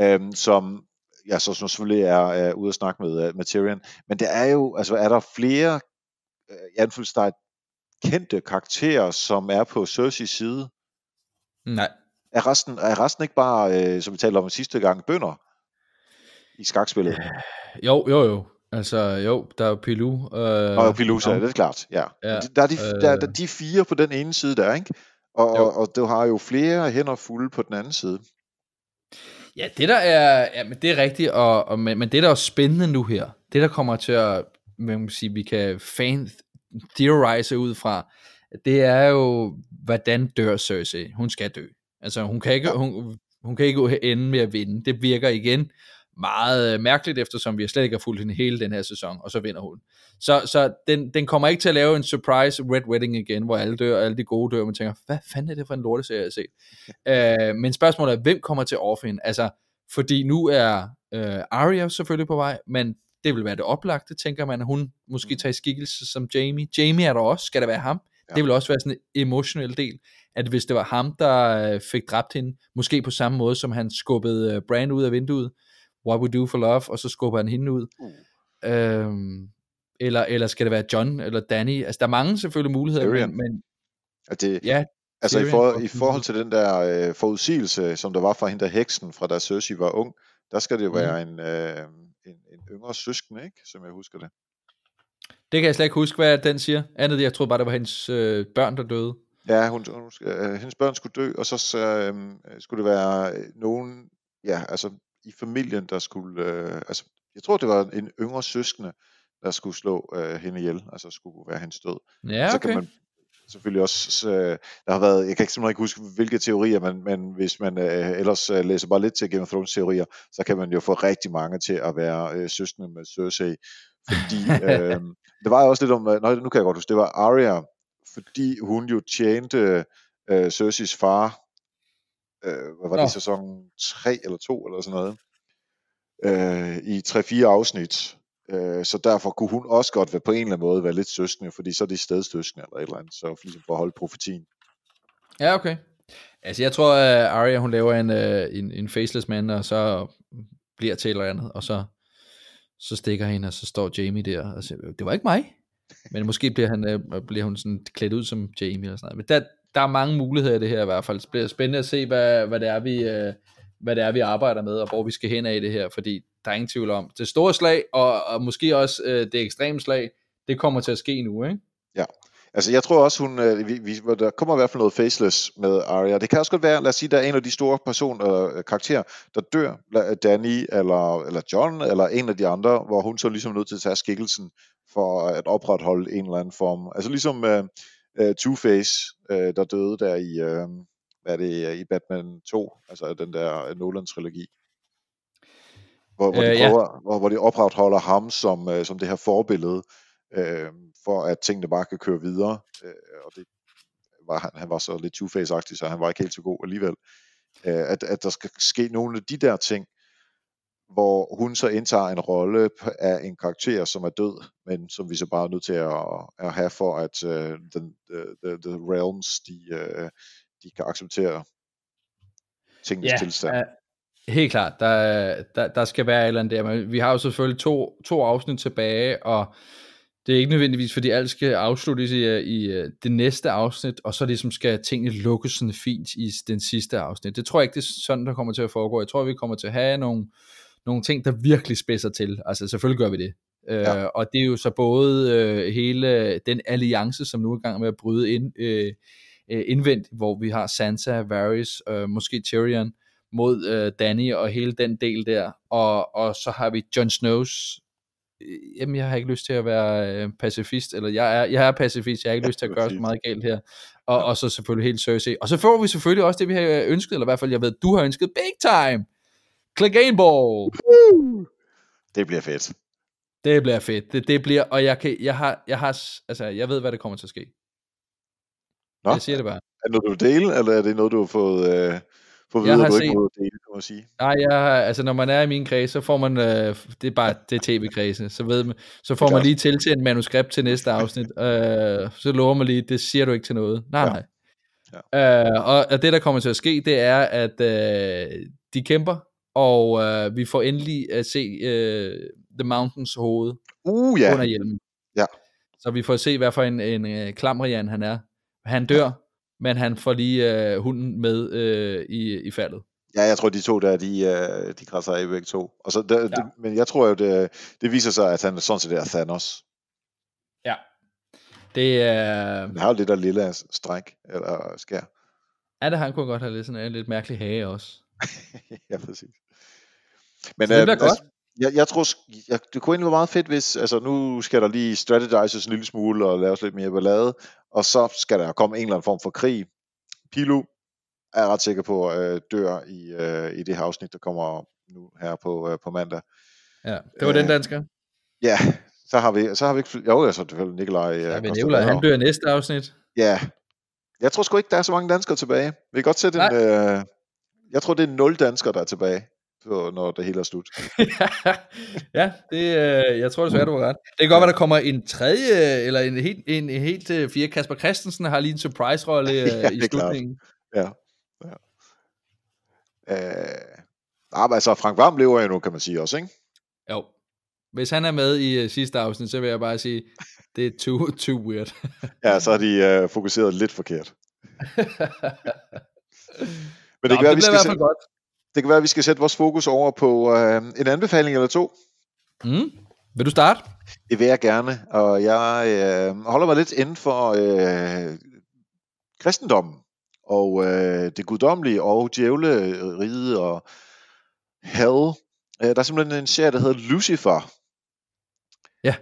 øhm, som ja, så, som selvfølgelig er, er ude at snakke med, øh, med Tyrion. Men der er jo, altså er der flere øh, i anfølgelsestegn kendte karakterer, som er på Cerseis side? Nej. Er resten, er resten ikke bare, øh, som vi talte om sidste gang, bønder i skakspillet? Jo, jo, jo. Altså, jo, der er jo Pilou. Øh, Og jo. det er klart, ja. Ja, ja der, er de, øh. der, der er de fire på den ene side der, ikke? Og, Jo. og, og du har jo flere hænder fulde på den anden side. Ja, det der er, ja, men det er rigtigt, og, og, men, men det der er spændende nu her, det der kommer til at, man kan sige, vi kan fan theorize ud fra, det er jo, hvordan dør Cersei? Hun skal dø. Altså, hun kan ikke, hun, hun kan ikke ende med at vinde. Det virker igen meget øh, mærkeligt, eftersom vi slet ikke har fulgt hende hele den her sæson, og så vinder hun. Så, så den, den kommer ikke til at lave en surprise Red Wedding igen, hvor alle dør, alle de gode dør, og man tænker, hvad fanden er det for en lorteserie, jeg har set? øh, men spørgsmålet er, hvem kommer til at offe hende? Altså, fordi nu er øh, Arya selvfølgelig på vej, men det vil være det oplagte, tænker man, at hun måske tager i skikkelse som Jamie. Jamie er der også, skal der være ham? Ja. Det vil også være sådan en emotionel del, at hvis det var ham, der øh, fik dræbt hende, måske på samme måde, som han skubbede øh, Brand ud af vinduet, What We Do For Love, og så skubber han hende ud. Uh. Øhm, eller, eller skal det være John eller Danny? Altså, der er mange selvfølgelig muligheder, Tyrion. men, men At det, ja, altså i, for, og- i forhold til den der øh, forudsigelse, som der var fra hende der heksen, fra da Cersei var ung, der skal det jo Mm. være en, øh, en, en yngre søskende, ikke? Som jeg husker det. det kan jeg slet ikke huske, hvad den siger. Andet, jeg troede bare, det var hendes øh, børn, der døde. Ja, hun, hun, øh, hendes børn skulle dø, og så øh, skulle det være nogen, ja, altså i familien, der skulle, øh, altså jeg tror, det var en yngre søskende, der skulle slå øh, hende ihjel, altså skulle være hendes død. Ja, så okay. kan man selvfølgelig også, øh, der har været, jeg kan ikke simpelthen ikke huske, hvilke teorier, men, men hvis man øh, ellers øh, læser bare lidt til Game of Thrones teorier, så kan man jo få rigtig mange til at være øh, søskende med Cersei, fordi øh, det var jo også lidt om, øh, nej, nu kan jeg godt huske, det var Arya, fordi hun jo tjente øh, Cerseis far, øh, hvad var det, Nå. sæson 3 eller 2 eller sådan noget, øh, i 3-4 afsnit. Øh, så derfor kunne hun også godt være på en eller anden måde være lidt søskende, fordi så er de stedstøskende eller et eller andet, så ligesom for at holde profetien. Ja, okay. Altså, jeg tror, at Arya, hun laver en, øh, en, en faceless mand, og så bliver til et eller andet, og så, så stikker hende, og så står Jamie der, og siger, øh, det var ikke mig. Men måske bliver, han, øh, bliver hun sådan klædt ud som Jamie, eller sådan noget. Men der, der er mange muligheder i det her i hvert fald. Det bliver spændende at se, hvad, hvad, det er, vi, hvad det er, vi arbejder med, og hvor vi skal hen af i det her, fordi der er ingen tvivl om. Det store slag, og, og måske også øh, det ekstreme slag, det kommer til at ske nu, ikke? Ja. Altså, jeg tror også, hun, øh, vi, vi, der kommer i hvert fald noget faceless med Arya. Det kan også godt være, lad os sige, der er en af de store personer, øh, karakterer, der dør, øh, Danny eller, eller John, eller en af de andre, hvor hun så ligesom er nødt til at tage skikkelsen for at opretholde en eller anden form. Altså ligesom øh, øh, Two-Face, øh, der døde der i, øh, hvad er det, øh, i Batman 2, altså den der øh, Nolan-trilogi. Hvor, hvor, de Øh, ja. prøver, hvor, hvor de opretholder ham som, uh, som det her forbillede, uh, for at tingene bare kan køre videre. Uh, og det var, han, han var så lidt Two-Face-agtig, så han var ikke helt så god alligevel. Uh, at, at der skal ske nogle af de der ting, hvor hun så indtager en rolle af en karakter, som er død, men som vi så bare er nødt til at, at have for, at uh, den, the, the, the realms, de, uh, de kan acceptere tingens Ja, tilstand. Helt klart. Der, der, der skal være et eller andet der. Men vi har jo selvfølgelig to, to afsnit tilbage, og det er ikke nødvendigvis, fordi alt skal afsluttes i, i øh, det næste afsnit, og så ligesom skal tingene lukkes sådan fint i den sidste afsnit. Det tror jeg ikke, det er sådan, der kommer til at foregå. Jeg tror, vi kommer til at have nogle, nogle ting, der virkelig spidser til. Altså selvfølgelig gør vi det. Ja. Øh, og det er jo så både øh, hele den alliance, som nu er i gang med at bryde ind, øh, øh, indvendigt, hvor vi har Sansa, Varys, øh, måske Tyrion, mod øh, Danny og hele den del der. Og, og så har vi Jon Snows øh, jamen jeg har ikke lyst til at være øh, pacifist, eller jeg er, jeg er pacifist, jeg har ikke lyst til at gøre så meget galt her. Og, og så selvfølgelig helt Cersei. Og så får vi selvfølgelig også det, vi har ønsket, eller i hvert fald, jeg ved, du har ønsket big time. Clegane Ball. Det bliver fedt. Det bliver fedt. Det, det bliver, og jeg, kan, jeg, har, jeg har, altså, jeg ved, hvad det kommer til at ske. Nå, Jeg siger det bare. er det noget, du vil dele, eller er det noget, du har fået, øh, Jeg videre, har du ikke set- må dele, kan man sige? Nej, jeg har, altså når man er i min kreds, så får man, øh, det er bare det tv-kredse, så, ved man, så får man lige tilsendt manuskript til næste afsnit, øh, så lover man lige, det siger du ikke til noget. Nej, Ja. nej. Øh, og, og det, der kommer til at ske, det er, at øh, de kæmper, og øh, vi får endelig at se øh, The Mountains hoved Uh, ja. ja. under hjelmen. Ja. Så vi får se, hvad for en, en øh, klamrian han er. Han dør, men han får lige øh, hunden med øh, i, i faldet. Ja, jeg tror, de to der, de, øh, de krasser af begge to. Og så, der, ja. det, men jeg tror jo, det, det viser sig, at han sådan set er Thanos. Ja. Det er... Han har jo lidt af lille stræk, eller skær. Ja, det han kunne godt have lidt sådan en lidt mærkelig hage også. ja, præcis. Men det bliver øh, altså, jeg, jeg tror, jeg, det kunne egentlig være meget fedt, hvis, altså nu skal der lige strategises en lille smule, og laves lidt mere ballade, og så skal der komme en eller anden form for krig. Pilu er jeg ret sikker på, øh, dør i, øh, i det her afsnit, der kommer nu her på, øh, på mandag. Ja, det var den Øh, dansker. Ja, så har vi, så har vi ikke, jo, altså selvfølgelig Nikolaj. øh, Ja, men Nicolaj, han dør næste afsnit. Ja, jeg tror sgu ikke, der er så mange danskere tilbage. Vi kan godt sætte en, øh, jeg tror, det er nul danskere, der er tilbage, så, når det hele er slut. ja, det, øh, jeg tror desværre, du har ret. Det kan godt være, der kommer en tredje, eller en helt, en, en helt øh, fire. Kasper Christensen har lige en surprise-rolle øh, Ja, i er klart. slutningen. Ja. ja. Øh, men altså, Frank Varm lever jo nu, kan man sige også, ikke? Jo. Hvis han er med i øh, sidste afsnit, så vil jeg bare sige, det er too, too weird. Ja, så har de øh, fokuseret lidt forkert. Men det, Nå, kan være, det vi bliver i skal hvert sætte, fald godt. Det kan være, at vi skal sætte vores fokus over på øh, en anbefaling eller to. Mm. Vil du starte? Det vil jeg gerne, og jeg øh, holder mig lidt inden for øh, kristendommen, og øh, det guddommelige, og djævleriget, og hell. Øh, der er simpelthen en serie, der hedder Lucifer. Ja.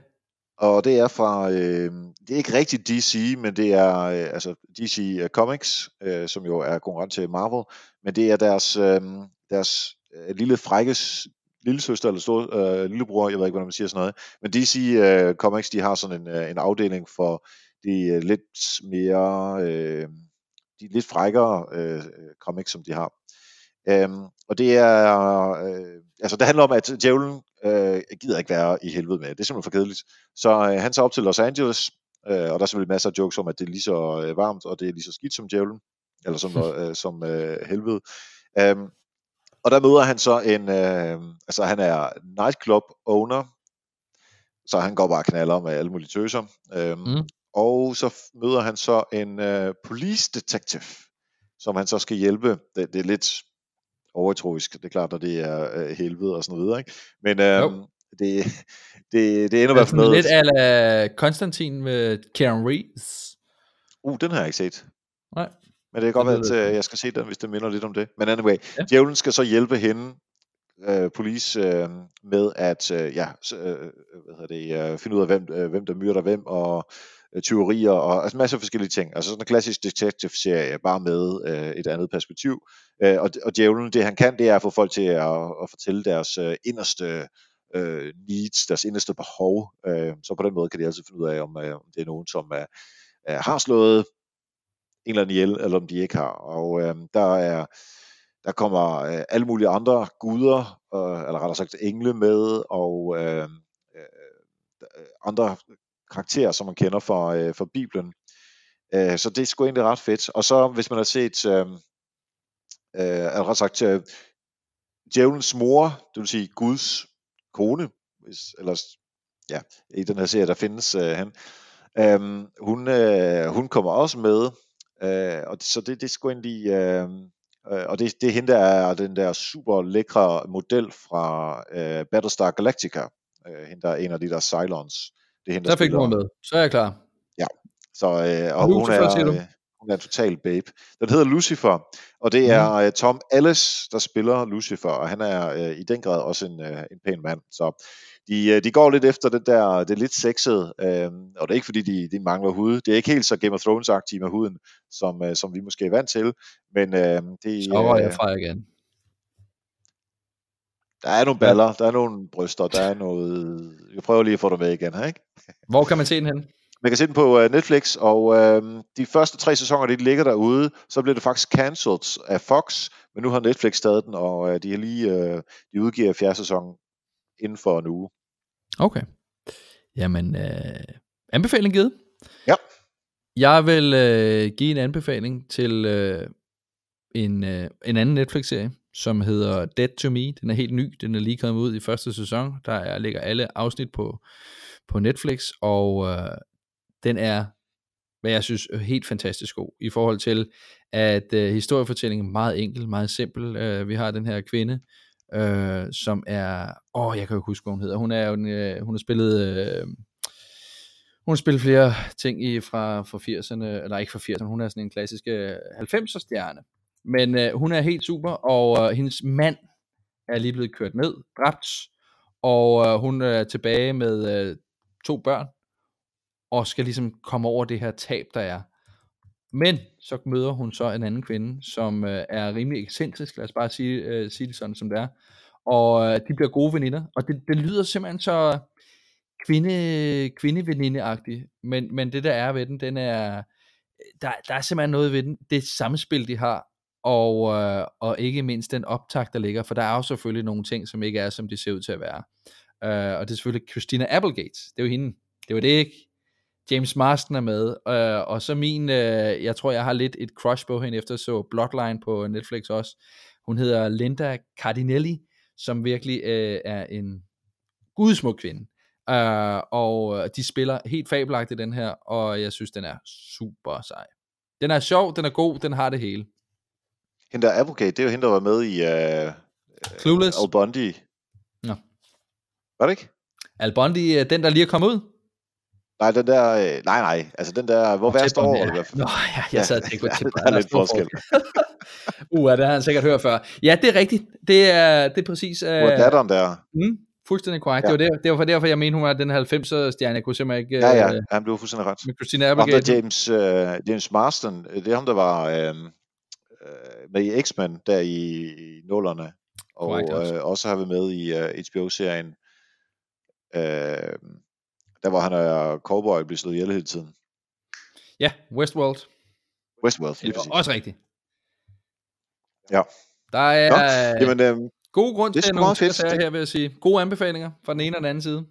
Og det er fra, øh, det er ikke rigtig DC, men det er øh, altså DC Comics, øh, som jo er konkurrent til Marvel, men det er deres, øh, deres øh, lille frækkes lille søster eller stor, øh, lillebror, jeg ved ikke, hvordan man siger sådan noget, men DC øh, Comics, de har sådan en, øh, en afdeling for de øh, lidt mere, øh, de lidt frækkere øh, comics, som de har. Øhm, og det er, øh, altså det handler om, at djævlen øh, gider ikke være i helvede med. Det er simpelthen for kedeligt. Så øh, han tager op til Los Angeles, øh, og der er selvfølgelig masser af jokes om, at det er lige så øh, varmt, og det er lige så skidt som djævlen, eller som, øh, som øh, helvede. Øhm, og der møder han så en, øh, altså han er nightclub owner, så han går bare knaller med alle mulige tøser. Øhm, Mm. og så møder han så en øh, police detective, som han så skal hjælpe. Det, det er lidt overtroisk, det er klart, når det er øh, helvede og sådan noget videre, ikke? Men øh, Jo. det, det, det ender i hvert fald med... lidt ala Konstantin med Karen Reeves. Uh, den har jeg ikke set. Nej. Men det kan godt være, at øh, jeg skal se den, hvis det minder lidt om det. Men anyway, Ja. djævlen skal så hjælpe hende, øh, police, øh, med at øh, ja, s- øh, hvad hedder det, øh, finde ud af, hvem, øh, hvem der myrder hvem, og øh, tyverier, og altså, masser af forskellige ting. Altså sådan en klassisk detective-serie, bare med øh, et andet perspektiv. Øh, og, og djævlen, det han kan, det er at få folk til at, at fortælle deres øh, inderste øh, needs, deres inderste behov. Øh, så på den måde kan de altid finde ud af, om, øh, om det er nogen, som øh, øh, har slået England eller ihjel, eller om de ikke har. Og øh, der er der kommer øh, alle mulige andre guder, øh, eller rettere sagt engle med, og øh, øh, andre karakterer, som man kender fra, øh, fra Bibelen. Øh, så det er sgu egentlig ret fedt. Og så hvis man har set, øh, øh, eller rettere sagt, øh, djævelens mor, det vil sige Guds kone, hvis, eller ja, i den her serie, der findes øh, han, øh, hun, øh, hun kommer også med, øh, og så det, det sgu egentlig, øh, øh, og det, det hende, der er den der super lækre model fra øh, Battlestar Galactica, øh, hende der er en af de der Cylons. Det er hende, Der fik du med. Så er jeg klar. så, øh, og Lucifer, hun er, øh, hun er en total babe. Den hedder Lucifer, og det er øh, Tom Ellis, der spiller Lucifer, og han er øh, i den grad også en, øh, en pæn mand. Så de, øh, de går lidt efter det der, det er lidt sexet, øh, og det er ikke fordi, de, de mangler hud. Det er ikke helt så Game of Thrones-agtigt med huden, som, øh, som vi måske er vant til, men øh, det, Så røg jeg fra igen. der er nogle baller, der er nogle bryster, der er noget... Jeg prøver lige at få dig med igen her, ikke? Hvor kan man se den hen? Man kan se den på uh, Netflix, og uh, de første tre sæsoner, de ligger derude, så blev det faktisk cancelled af Fox, men nu har Netflix stadig den, og uh, de har lige uh, de udgiver fjerde sæson inden for en uge. Okay. Jamen, øh, anbefaling givet. Ja. Jeg vil øh, give en anbefaling til øh, en, øh, en anden Netflix-serie, som hedder Dead to Me. Den er helt ny. Den er lige kommet ud i første sæson. Der er, ligger alle afsnit på, på Netflix, og øh, den er, hvad jeg synes, er helt fantastisk god, i forhold til, at øh, historiefortællingen er meget enkel, meget simpel. Øh, vi har den her kvinde, øh, som er, åh, jeg kan jo ikke huske, hvad hun hedder. Hun er jo en, øh, hun har spillet, øh, hun har spillet flere ting i fra, fra 80'erne, eller ikke fra 80'erne, hun er sådan en klassisk øh, 90'er stjerne. Men øh, hun er helt super, og øh, hendes mand er lige blevet kørt ned, dræbt, og øh, hun er tilbage med øh, to børn, og skal ligesom komme over det her tab, der er. Men så møder hun så en anden kvinde, som øh, er rimelig ekscentrisk, lad os bare sige, øh, sige det sådan, som det er. Og øh, de bliver gode veninder, og det, det lyder simpelthen så kvinde, kvindevenindeagtigt, men, men det der er ved den, den er, der, der er simpelthen noget ved den, det samspil, de har, og, øh, og ikke mindst den optag, der ligger, for der er jo selvfølgelig nogle ting, som ikke er, som de ser ud til at være. Øh, og det er selvfølgelig Christina Applegate, det er jo hende, det var det ikke, James Marsden er med, øh, og så min, øh, jeg tror jeg har lidt et crush på hende, efter så Bloodline på Netflix også, hun hedder Linda Cardinelli, som virkelig øh, er en gudsmuk kvinde, øh, og de spiller helt fabelagtigt den her, og jeg synes den er super sej. Den er sjov, den er god, den har det hele. Hende der Advocate, det er jo hende, der var med i uh, Clueless, Al Bundy. Nå. Var det ikke? Al Bundy, øh, den der lige er kommet ud. Nej, den der, øh, nej, nej, altså den der, hvor værst over, ja. i hvert fald. Nå, ja, jeg sad og tænkte, ja, på der er lidt forskel. Uh, det har han sikkert hørt før. Ja, det er rigtigt. Det er, det er præcis... Uh, Hvor datteren der, mm, fuldstændig korrekt. Ja. Det var der, derfor, derfor, jeg mener, hun var den 90'er stjerne. Jeg kunne simpelthen ikke... ja, ja, øh, han blev fuldstændig ret. med Christina Ham der. James, uh, James Marston, øh, det er ham, der var øh, øh, med i X-Men der i, i nullerne, og Korrekt også. Øh, også har været med i uh, HBO-serien, øh, der var han og Cowboy blev slået ihjel hele tiden. Ja, Westworld. Westworld, lige Det præcis. også rigtigt. Ja. Der er Nå, Nå, Jamen, øh, gode grund er til nogle ting, her, vil jeg sige. Gode anbefalinger fra den ene og den anden side.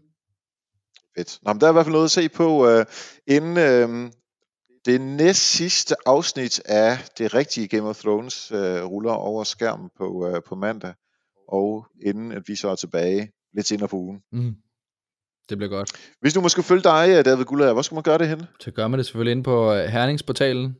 fedt. Nå, men der er i hvert fald noget at se på, øh, inden øh, det næst sidste afsnit af det rigtige Game of Thrones øh, ruller over skærmen på, øh, på mandag, og inden at vi så er tilbage lidt senere på ugen. Mm. Det bliver godt. Hvis du måske følge dig, David Gullager, hvor skal man gøre det henne? Så gør man det selvfølgelig inde på øh, Herningsportalen.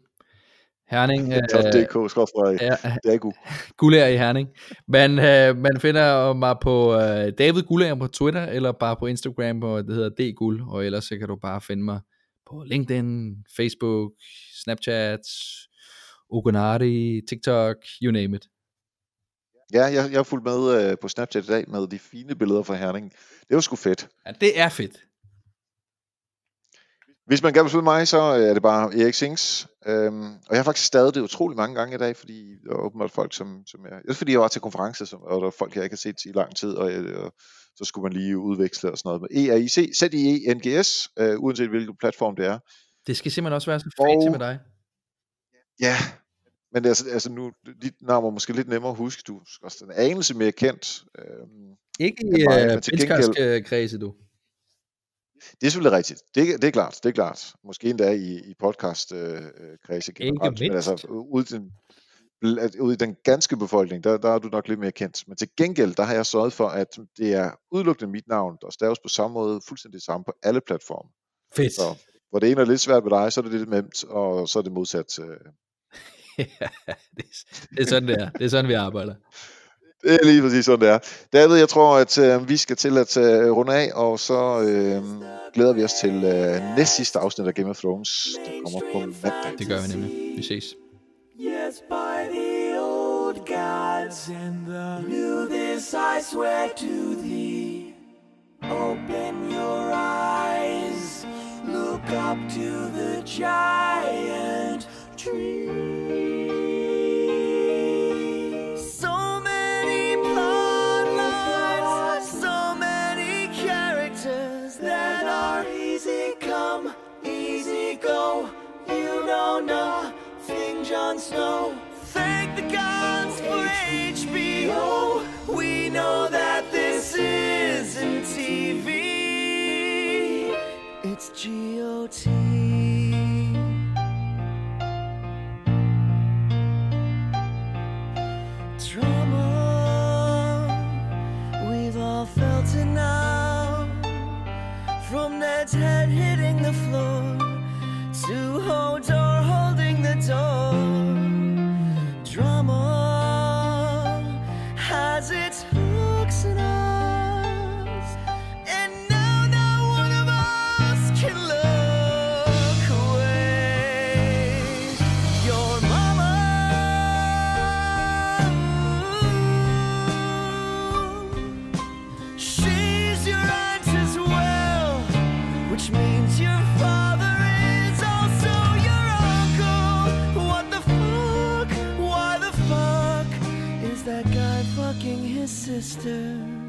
Herning, øh, .dk, skråstreg, ja, det er god. Gulager i Herning. Man, øh, man finder mig på øh, David Gulager på Twitter, eller bare på Instagram, hvor det hedder dgul, og ellers så kan du bare finde mig på LinkedIn, Facebook, Snapchat, Ogonari, TikTok, you name it. Ja, jeg, jeg har fulgt med øh, på Snapchat i dag med de fine billeder fra Herning. Det var sgu fedt. Ja, det er fedt. Hvis man gerne vil følge mig, så er det bare Erik Sings. Øhm, og jeg har faktisk stadig det utrolig mange gange i dag, fordi der er åbenbart folk, som, som jeg... Det er fordi, jeg var til konference, som, og der er folk, jeg ikke har set i lang tid, og, jeg, og så skulle man lige udveksle og sådan noget. med E-R-I-C, Z-I-E-N-G-S, øh, uanset hvilken platform det er. Det skal simpelthen også være så Og- med dig. Ja, men altså, altså nu, dit navn var måske lidt nemmere at huske. Du er også en anelse mere kendt. Øhm, Ikke i øh, gengæld- kredse, du. det er selvfølgelig rigtigt. Det, det er klart, det er klart. Måske endda i, i podcast øh, øh, kredse generelt. Men altså, ude i, den, ude i den ganske befolkning, der, der er du nok lidt mere kendt. Men til gengæld, der har jeg sørget for, at det er udelukkende mit navn, der staves på samme måde, fuldstændig samme på alle platforme. Fedt. Så hvor det ene er lidt svært med dig, så er det lidt nemt, og så er det modsat. Øh, det er sådan, det er. Det er sådan, vi arbejder. Det er lige præcis sådan, det er. David, jeg tror, at øh, vi skal til at øh, runde af, og så øh, glæder vi os til øh, næst sidste afsnit af Game of Thrones, der kommer på mandag. Det gør vi nemlig. Vi ses. Yes, by the old gods and the new this I swear to thee. Open your eyes, look up to the giant tree. Jon Snow. Thank the gods for HBO. We know that this isn't TV. It's GOT. Drama, we've all felt it now. From Ned's head hitting the floor sister?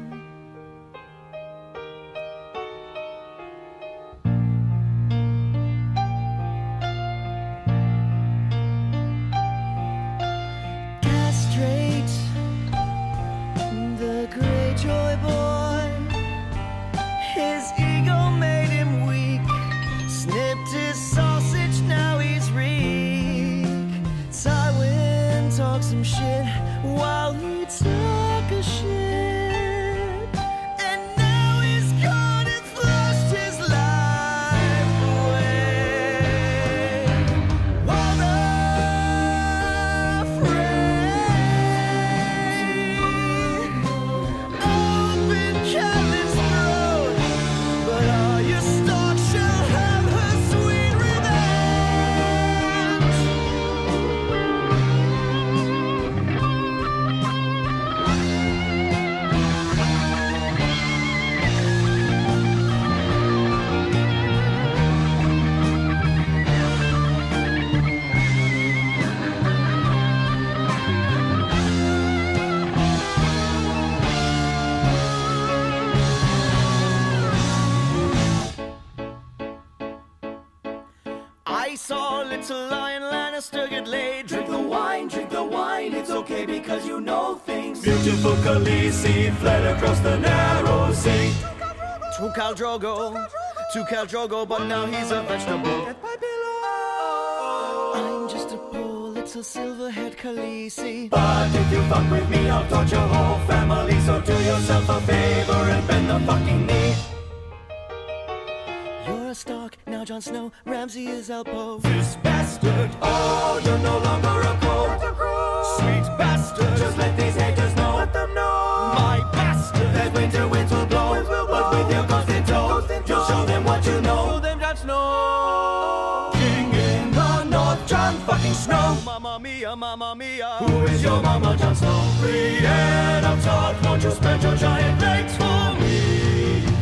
Saw little Lion Lannister get laid. Drink the wine, drink the wine. It's okay because you know things. Beautiful Khaleesi fled across the narrow sea. To Khal Drogo, to Khal Drogo, but now he's a vegetable. I'm just a poor little silverhead Khaleesi. But if you fuck with me, I'll torture your whole family. So do yourself a favor and bend the fucking knee. Stark, now Jon Snow, Ramsay is outpost. This bastard. Oh, you're no longer a cold. Sweet bastard. Just let these haters know. Let them know. My bastard. That winter winds will blow. But with your ghost in tow, you'll show them what you know. them Jon Snow. King in the north, Jon fucking Snow. Mamma mia, mamma mia. Who is your mama, Jon Snow? Brienne of Tarth, won't you spread your giant legs for me?